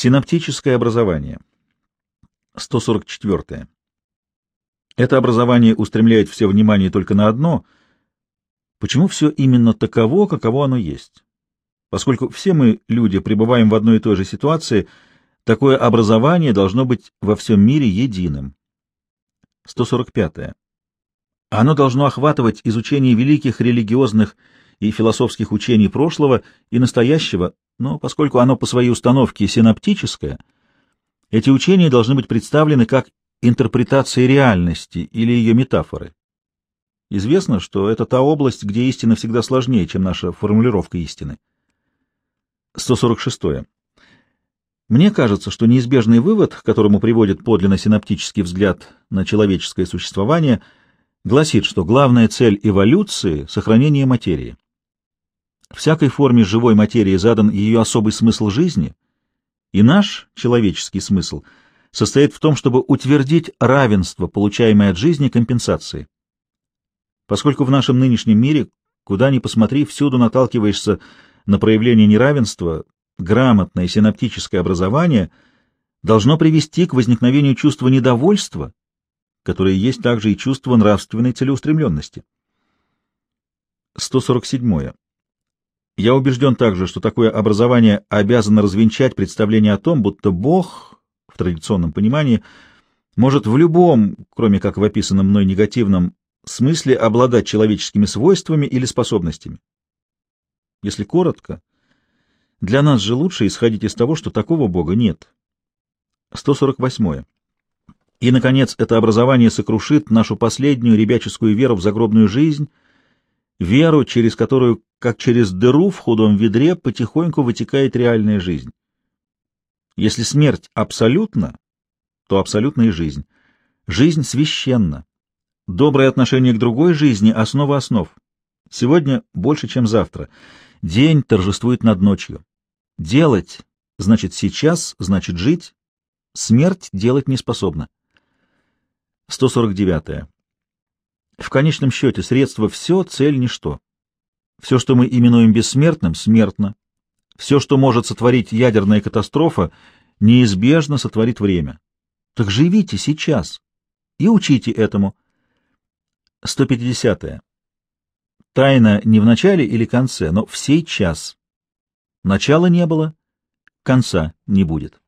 Синаптическое образование. 144. Это образование устремляет все внимание только на одно. Почему все именно таково, каково оно есть? Поскольку все мы, люди, пребываем в одной и той же ситуации, такое образование должно быть во всем мире единым. 145. Оно должно охватывать изучение великих религиозных и философских учений прошлого и настоящего, но поскольку оно по своей установке синаптическое, эти учения должны быть представлены как интерпретации реальности или ее метафоры. Известно, что это та область, где истина всегда сложнее, чем наша формулировка истины. 146. Мне кажется, что неизбежный вывод, к которому приводит подлинно синаптический взгляд на человеческое существование, гласит, что главная цель эволюции — сохранение материи. Всякой форме живой материи задан ее особый смысл жизни, и наш человеческий смысл — состоит в том, чтобы утвердить равенство, получаемое от жизни компенсации. Поскольку в нашем нынешнем мире, куда ни посмотри, всюду наталкиваешься на проявление неравенства, грамотное синаптическое образование должно привести к возникновению чувства недовольства, которое есть также и чувство нравственной целеустремленности. 147. Я убежден также, что такое образование обязано развенчать представление о том, будто Бог в традиционном понимании, может в любом, кроме как в описанном мной негативном, смысле обладать человеческими свойствами или способностями. Если коротко, для нас же лучше исходить из того, что такого Бога нет. 148. И, наконец, это образование сокрушит нашу последнюю ребяческую веру в загробную жизнь, веру, через которую, как через дыру в худом ведре, потихоньку вытекает реальная жизнь. Если смерть абсолютна, то абсолютна и жизнь. Жизнь священна. Доброе отношение к другой жизни — основа основ. Сегодня больше, чем завтра. День торжествует над ночью. Делать — значит сейчас, значит жить. Смерть делать не способна. 149. -е. В конечном счете средство — все, цель — ничто. Все, что мы именуем бессмертным, смертно. Все, что может сотворить ядерная катастрофа, неизбежно сотворит время. Так живите сейчас и учите этому. 150. -е. Тайна не в начале или конце, но в сей час. Начала не было, конца не будет.